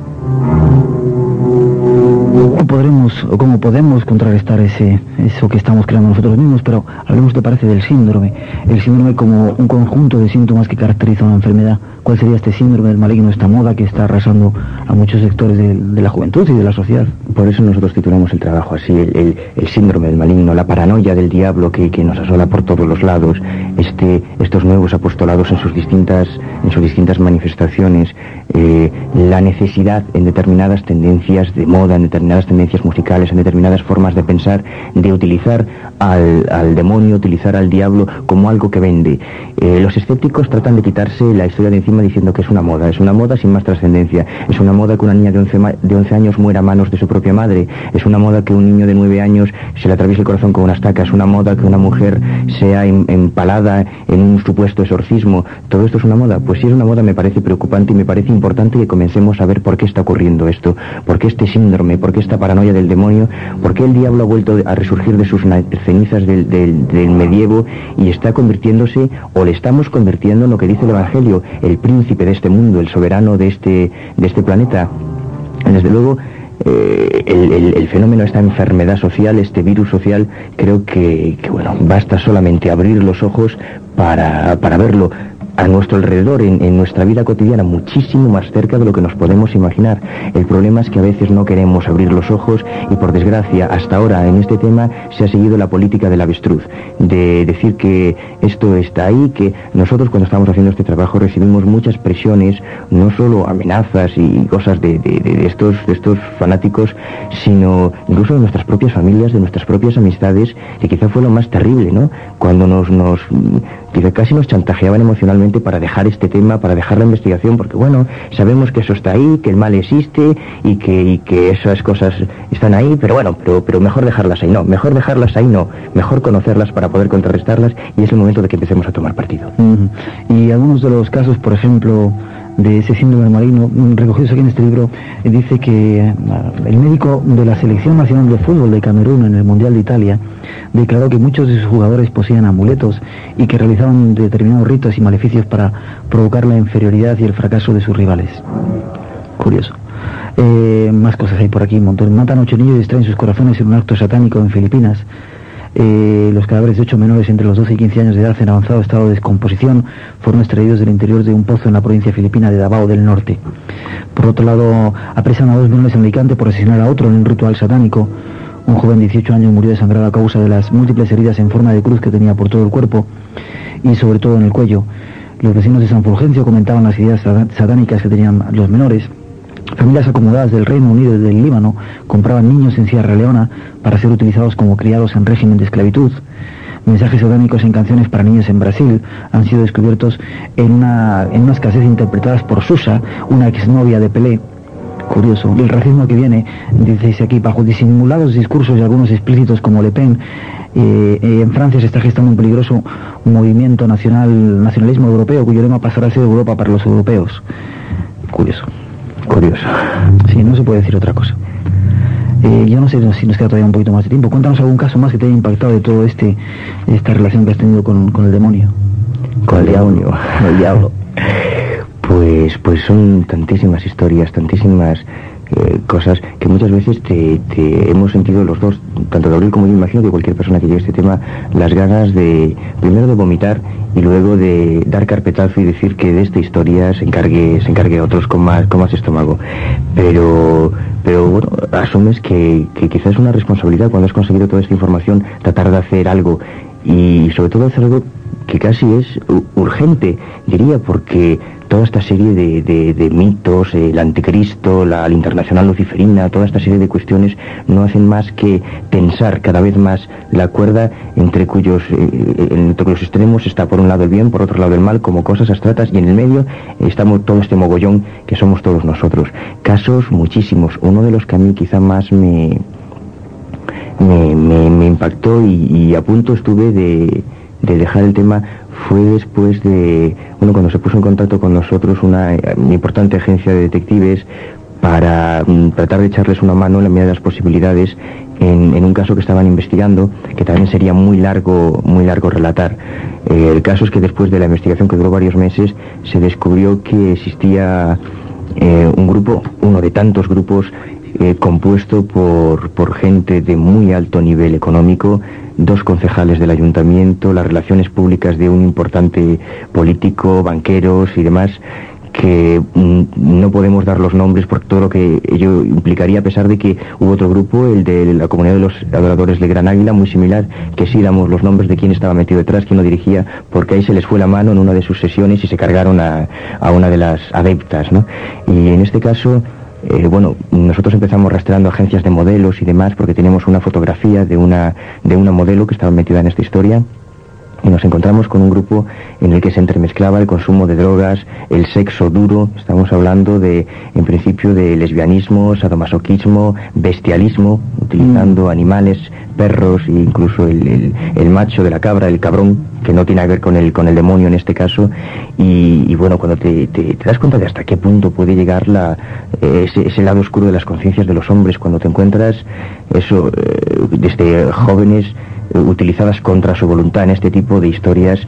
¿Cómo podremos o cómo podemos contrarrestar ese, eso que estamos creando nosotros mismos? Pero hablemos, te parece, del síndrome. El síndrome como un conjunto de síntomas que caracteriza una enfermedad. ¿Cuál sería este síndrome del maligno, esta moda que está arrasando a muchos sectores de, la juventud y de la sociedad? Por eso nosotros titulamos el trabajo así, el, síndrome del maligno, la paranoia del diablo que, nos asola por todos los lados, este, estos nuevos apostolados en sus distintas, en sus distintas manifestaciones, eh, la necesidad en determinadas tendencias de moda, en determinadas tendencias musicales, en determinadas formas de pensar, de utilizar al, demonio, utilizar al diablo como algo que vende. Eh, los escépticos tratan de quitarse la historia de encima diciendo que es una moda, es una moda sin más trascendencia, es una moda que una niña de 11, de 11 años muera a manos de su propia madre, es una moda que un niño de 9 años se le atraviese el corazón con una estaca, es una moda que una mujer sea em, empalada en un supuesto exorcismo, todo esto es una moda, pues si es una moda. Me parece preocupante y me parece importante que comencemos a ver por qué está ocurriendo esto, por qué este síndrome, por qué esta paranoia del demonio, por qué el diablo ha vuelto a resurgir de sus cenizas del, del medievo y está convirtiéndose o le estamos convirtiendo en lo que dice el Evangelio, el príncipe de este mundo, el soberano de este, de este planeta. Desde luego, eh, el, fenómeno, esta enfermedad social, este virus social, creo que, bueno, basta solamente abrir los ojos para, para verlo a nuestro alrededor, en, nuestra vida cotidiana, muchísimo más cerca de lo que nos podemos imaginar. El problema es que a veces no queremos abrir los ojos y por desgracia hasta ahora en este tema se ha seguido la política del avestruz, de decir que esto está ahí, que nosotros cuando estamos haciendo este trabajo recibimos muchas presiones, no solo amenazas y cosas de, estos, de estos fanáticos, sino incluso de nuestras propias familias, de nuestras propias amistades, que quizá fue lo más terrible, ¿no? Cuando nos, nos que casi nos chantajeaban emocionalmente para dejar este tema, para dejar la investigación, porque bueno, sabemos que eso está ahí, que el mal existe y que, que esas cosas están ahí, pero bueno, pero, pero mejor dejarlas ahí, no, mejor dejarlas ahí, no, mejor conocerlas para poder contrarrestarlas y es el momento de que empecemos a tomar partido. Y algunos de los casos, por ejemplo, de ese síndrome marino, recogidos aquí en este libro, eh, dice que eh, el médico de la Selección Nacional de Fútbol de Camerún en el Mundial de Italia declaró que muchos de sus jugadores poseían amuletos y que realizaban determinados ritos y maleficios para provocar la inferioridad y el fracaso de sus rivales. Curioso. Eh, más cosas hay por aquí, un montón. Matan ocho niños y distraen sus corazones en un acto satánico en Filipinas. Eh, los cadáveres de ocho menores entre los 12 y 15 años de edad en avanzado estado de descomposición fueron extraídos del interior de un pozo en la provincia filipina de Davao del Norte. Por otro lado, apresan a dos menores en Alicante por asesinar a otro en un ritual satánico. Un joven de 18 años murió desangrado a causa de las múltiples heridas en forma de cruz que tenía por todo el cuerpo y sobre todo en el cuello. Los vecinos de San Fulgencio comentaban las ideas satánicas que tenían los menores. Familias acomodadas del Reino Unido y del Líbano compraban niños en Sierra Leona para ser utilizados como criados en régimen de esclavitud. Mensajes orgánicos en canciones para niños en Brasil han sido descubiertos en una, en unas casetas interpretadas por Susa, una exnovia de Pelé. Curioso. El racismo que viene, dice aquí, bajo disimulados discursos y algunos explícitos como Le Pen, eh, eh, en Francia se está gestando un peligroso movimiento nacional, nacionalismo europeo cuyo lema pasará a ser Europa para los europeos. Curioso. Curioso. Sí, no se puede decir otra cosa. Eh, yo no sé si nos queda todavía un poquito más de tiempo. Cuéntanos algún caso más que te haya impactado de todo este esta relación que has tenido con, el demonio. Con el diablo. el diablo. Pues, pues son tantísimas historias, tantísimas eh, cosas que muchas veces te, hemos sentido los dos, tanto Gabriel como yo, imagino que cualquier persona que lleve este tema, las ganas de, primero de vomitar y luego de dar carpetazo y decir que de esta historia se encargue, se encargue otros con más, con más estómago. Pero, pero bueno, asumes que, que quizás es una responsabilidad cuando has conseguido toda esta información, tratar de hacer algo y sobre todo hacer algo que casi es urgente, diría, porque toda esta serie de, mitos, el anticristo, la, internacional luciferina, toda esta serie de cuestiones no hacen más que tensar cada vez más la cuerda entre cuyos, eh, entre los extremos está por un lado el bien, por otro lado el mal, como cosas abstractas, y en el medio estamos todo este mogollón que somos todos nosotros. Casos muchísimos. Uno de los que a mí quizá más me, me, impactó y, a punto estuve de, de dejar el tema fue después de, bueno, cuando se puso en contacto con nosotros una, eh, importante agencia de detectives para mm, tratar de echarles una mano en la medida de las posibilidades en, un caso que estaban investigando, que también sería muy largo, muy largo relatar. Eh, el caso es que después de la investigación que duró varios meses, se descubrió que existía eh, un grupo, uno de tantos grupos, compuesto por, por gente de muy alto nivel económico, dos concejales del ayuntamiento, las relaciones públicas de un importante político, banqueros y demás, que mm, no podemos dar los nombres por todo lo que ello implicaría, a pesar de que hubo otro grupo, el de la comunidad de los adoradores de Gran Águila, muy similar, que sí damos los nombres de quién estaba metido detrás, quién lo dirigía, porque ahí se les fue la mano en una de sus sesiones y se cargaron a, a una de las adeptas, ¿no? Y en este caso eh, bueno, nosotros empezamos rastreando agencias de modelos y demás porque teníamos una fotografía de una, de una modelo que estaba metida en esta historia y nos encontramos con un grupo en el que se entremezclaba el consumo de drogas, el sexo duro, estamos hablando de, en principio, de lesbianismo, sadomasoquismo, bestialismo, utilizando mm. animales, perros e incluso el, macho de la cabra, el cabrón, que no tiene que ver con el, con el demonio en este caso, y, bueno, cuando te, das cuenta de hasta qué punto puede llegar la, ese, ese lado oscuro de las conciencias de los hombres, cuando te encuentras eso, eh, desde jóvenes utilizadas contra su voluntad en este tipo de historias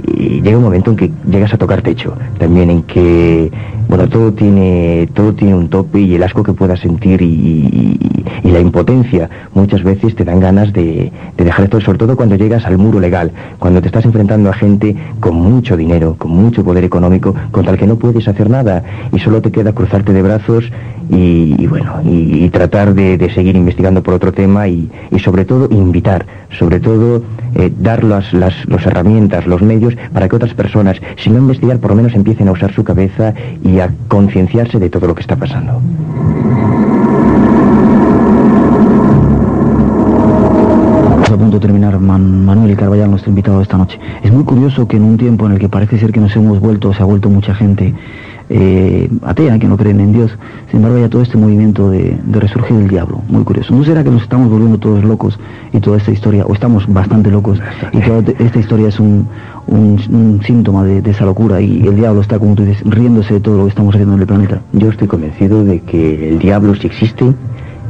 llega un momento en que llegas a tocar techo. También en que bueno todo tiene todo tiene un tope y el asco que puedas sentir y, la impotencia muchas veces te dan ganas de, dejar esto sobre todo cuando llegas al muro legal cuando te estás enfrentando a gente con mucho dinero con mucho poder económico contra el que no puedes hacer nada y solo te queda cruzarte de brazos y, bueno y, tratar de, seguir investigando por otro tema y sobre todo invitar sobre todo eh, dar las, las, herramientas, los medios para que otras personas, si no investigar, por lo menos empiecen a usar su cabeza y a concienciarse de todo lo que está pasando. a punto de terminar, Manuel Carvallal, nuestro invitado esta noche. Es muy curioso que en un tiempo en el que parece ser que nos hemos vuelto, se ha vuelto mucha gente eh, atea, que no creen en Dios. Sin embargo, hay todo este movimiento de, resurgir del diablo, muy curioso. ¿No será que nos estamos volviendo todos locos y toda esta historia, o estamos bastante locos, y toda esta historia es un, síntoma de, esa locura y el diablo está, como tú dices, riéndose de todo lo que estamos haciendo en el planeta? Yo estoy convencido de que el diablo si existe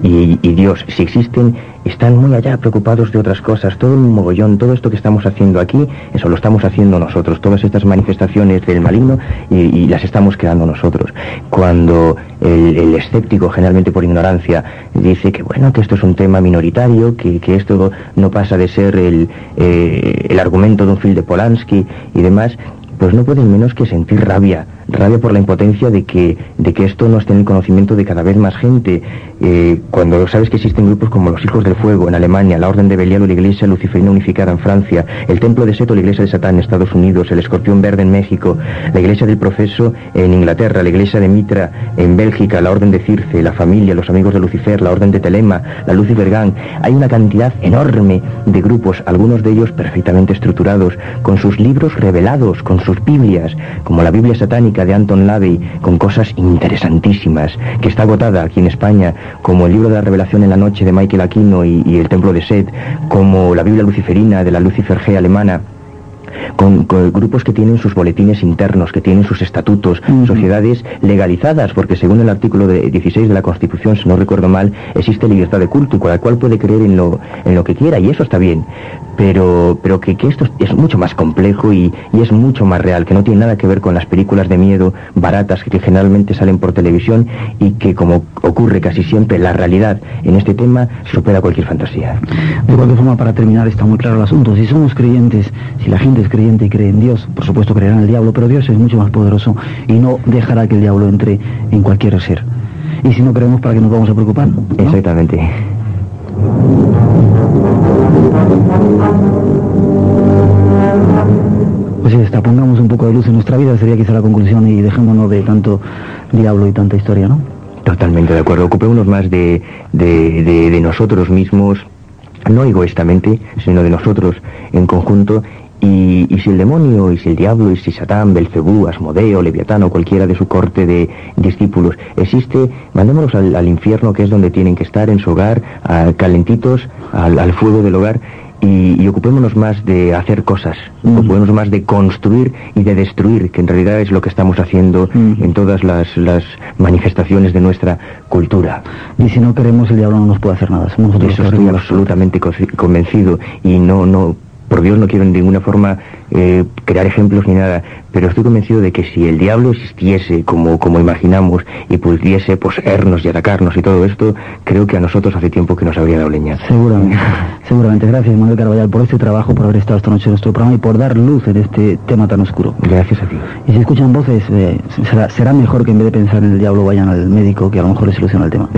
y, y Dios si existen están muy allá preocupados de otras cosas. Todo el mogollón, todo esto que estamos haciendo aquí, eso lo estamos haciendo nosotros. Todas estas manifestaciones del maligno y, las estamos creando nosotros. Cuando el, escéptico, generalmente por ignorancia, dice que bueno, que esto es un tema minoritario, que, esto no pasa de ser el, eh, el argumento de un film de Polanski y demás, pues no pueden menos que sentir rabia rabia por la impotencia de que, de que esto no esté en el conocimiento de cada vez más gente. Eh, cuando sabes que existen grupos como los Hijos del Fuego en Alemania, la Orden de Belial o la Iglesia Luciferina Unificada en Francia, el Templo de Seto, la Iglesia de Satán en Estados Unidos, el Escorpión Verde en México, la Iglesia del Profeso en Inglaterra, la Iglesia de Mitra en Bélgica, la Orden de Circe, la Familia, los Amigos de Lucifer, la Orden de Telema, la Lucifer Gang. Hay una cantidad enorme de grupos, algunos de ellos perfectamente estructurados, con sus libros revelados, con sus Biblias, como la Biblia satánica, de Anton Lavey con cosas interesantísimas, que está agotada aquí en España, como el libro de la revelación en la noche de Michael Aquino y, el templo de Seth, como la Biblia luciferina de la Lucifer G alemana, con, grupos que tienen sus boletines internos, que tienen sus estatutos, sociedades legalizadas, porque según el artículo de 16 de la Constitución, si no recuerdo mal, existe libertad de culto y cada cual puede creer en lo, en lo que quiera y eso está bien. Pero, pero que, esto es mucho más complejo y, es mucho más real, que no tiene nada que ver con las películas de miedo baratas que generalmente salen por televisión y que como ocurre casi siempre, la realidad en este tema supera cualquier fantasía. De cualquier forma, para terminar, está muy claro el asunto. Si somos creyentes, si la gente es creyente y cree en Dios, por supuesto creerá en el diablo, pero Dios es mucho más poderoso y no dejará que el diablo entre en cualquier ser. Y si no creemos, ¿para qué nos vamos a preocupar? Exactamente. Pues está, pongamos un poco de luz en nuestra vida, sería quizá la conclusión y dejémonos de tanto diablo y tanta historia, ¿no? Totalmente de acuerdo. Ocupémonos más de, de, de nosotros mismos, no egoístamente, sino de nosotros en conjunto y, si el demonio, y si el diablo, y si Satán, Belcebú, Asmodeo, Leviatán o cualquiera de su corte de discípulos existe, mandémoslos al, infierno que es donde tienen que estar, en su hogar, calentitos, al, fuego del hogar, y, ocupémonos más de hacer cosas, mm. ocupémonos más de construir y de destruir, que en realidad es lo que estamos haciendo mm. en todas las, las, manifestaciones de nuestra cultura. Y si no queremos, el diablo no nos puede hacer nada. Somos Eso estoy absolutamente convencido y no, no por Dios no quiero en ninguna forma eh, crear ejemplos ni nada, pero estoy convencido de que si el diablo existiese como, como imaginamos y pudiese poseernos y atacarnos y todo esto, creo que a nosotros hace tiempo que nos habría dado leña. Seguramente, seguramente. Gracias, Manuel Carvallal, por este trabajo, por haber estado esta noche en nuestro programa y por dar luz en este tema tan oscuro. Gracias a ti. Y si escuchan voces, eh, será, será mejor que en vez de pensar en el diablo vayan al médico que a lo mejor les soluciona el tema.